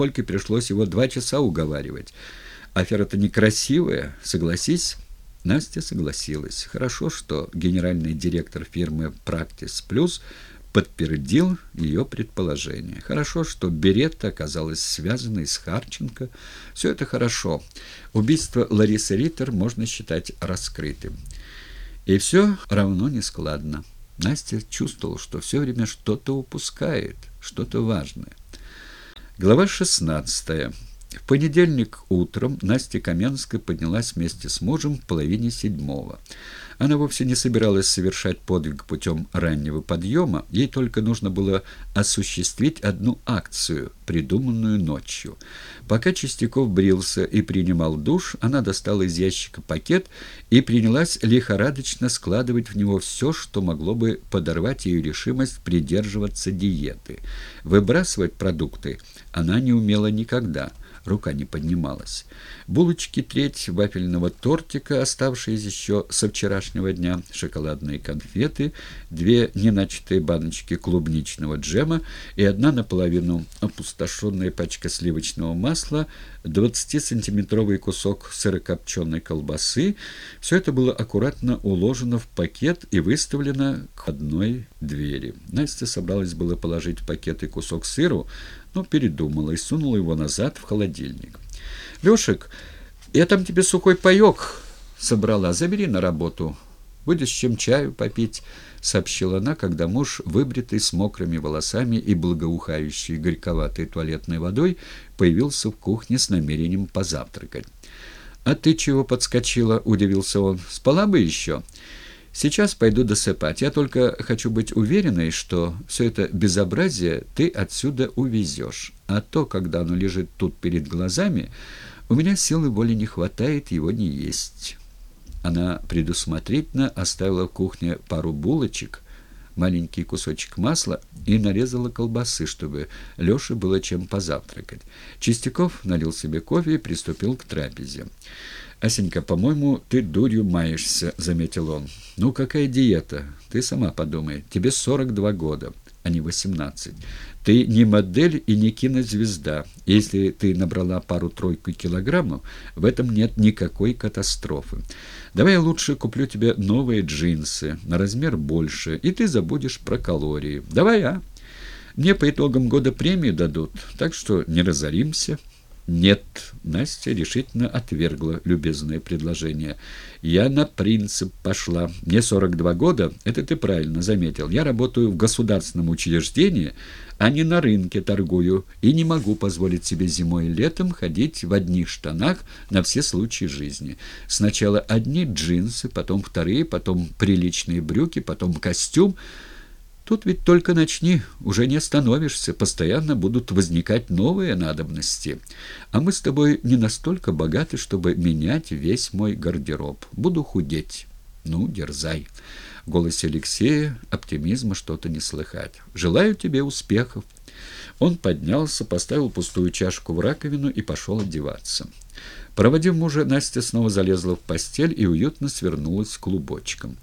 Кольке пришлось его два часа уговаривать. Афера-то некрасивая, согласись?» Настя согласилась. Хорошо, что генеральный директор фирмы «Практис Плюс» подтвердил ее предположение. Хорошо, что Беретта оказалась связанной с Харченко. Все это хорошо. Убийство Ларисы Риттер можно считать раскрытым. И все равно нескладно. Настя чувствовала, что все время что-то упускает, что-то важное. Глава шестнадцатая. В понедельник утром Настя Каменская поднялась вместе с мужем в половине седьмого. Она вовсе не собиралась совершать подвиг путем раннего подъема, ей только нужно было осуществить одну акцию, придуманную ночью. Пока Чистяков брился и принимал душ, она достала из ящика пакет и принялась лихорадочно складывать в него все, что могло бы подорвать ее решимость придерживаться диеты. Выбрасывать продукты она не умела никогда – рука не поднималась. Булочки треть вафельного тортика, оставшиеся еще со вчерашнего дня, шоколадные конфеты, две неначатые баночки клубничного джема и одна наполовину опустошенная пачка сливочного масла, 20-сантиметровый кусок сырокопченой колбасы. Все это было аккуратно уложено в пакет и выставлено к одной двери. Настя собралась было положить в пакет и кусок сыру, но передумала и сунула его назад в холодильник. «Лешек, я там тебе сухой паек собрала, забери на работу. Будешь чем чаю попить», — сообщила она, когда муж, выбритый с мокрыми волосами и благоухающий горьковатой туалетной водой, появился в кухне с намерением позавтракать. «А ты чего подскочила?» — удивился он. «Спала бы еще?» Сейчас пойду досыпать. Я только хочу быть уверенной, что все это безобразие ты отсюда увезешь. А то, когда оно лежит тут перед глазами, у меня силы воли не хватает его не есть». Она предусмотрительно оставила в кухне пару булочек, маленький кусочек масла и нарезала колбасы, чтобы Леше было чем позавтракать. Чистяков налил себе кофе и приступил к трапезе. «Асенька, по-моему, ты дурью маешься», — заметил он. «Ну, какая диета? Ты сама подумай. Тебе 42 года, а не 18. Ты не модель и не кинозвезда. Если ты набрала пару-тройку килограммов, в этом нет никакой катастрофы. Давай я лучше куплю тебе новые джинсы, на размер больше, и ты забудешь про калории. Давай, а? Мне по итогам года премию дадут, так что не разоримся». «Нет», — Настя решительно отвергла любезное предложение. «Я на принцип пошла. Мне 42 года, это ты правильно заметил. Я работаю в государственном учреждении, а не на рынке торгую, и не могу позволить себе зимой и летом ходить в одних штанах на все случаи жизни. Сначала одни джинсы, потом вторые, потом приличные брюки, потом костюм». Тут ведь только начни, уже не остановишься, постоянно будут возникать новые надобности. А мы с тобой не настолько богаты, чтобы менять весь мой гардероб. Буду худеть. Ну, дерзай. В голосе Алексея оптимизма что-то не слыхать. Желаю тебе успехов. Он поднялся, поставил пустую чашку в раковину и пошел одеваться. Проводив мужа, Настя снова залезла в постель и уютно свернулась клубочком.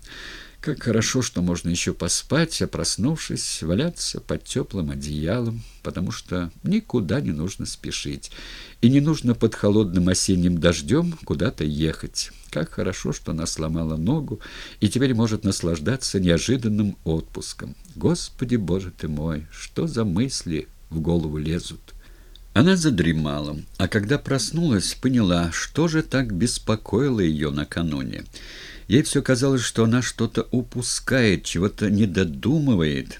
Как хорошо, что можно еще поспать, а проснувшись, валяться под теплым одеялом, потому что никуда не нужно спешить, и не нужно под холодным осенним дождем куда-то ехать. Как хорошо, что она сломала ногу и теперь может наслаждаться неожиданным отпуском. Господи, Боже ты мой, что за мысли в голову лезут? Она задремала, а когда проснулась, поняла, что же так беспокоило ее накануне. Ей все казалось, что она что-то упускает, чего-то недодумывает,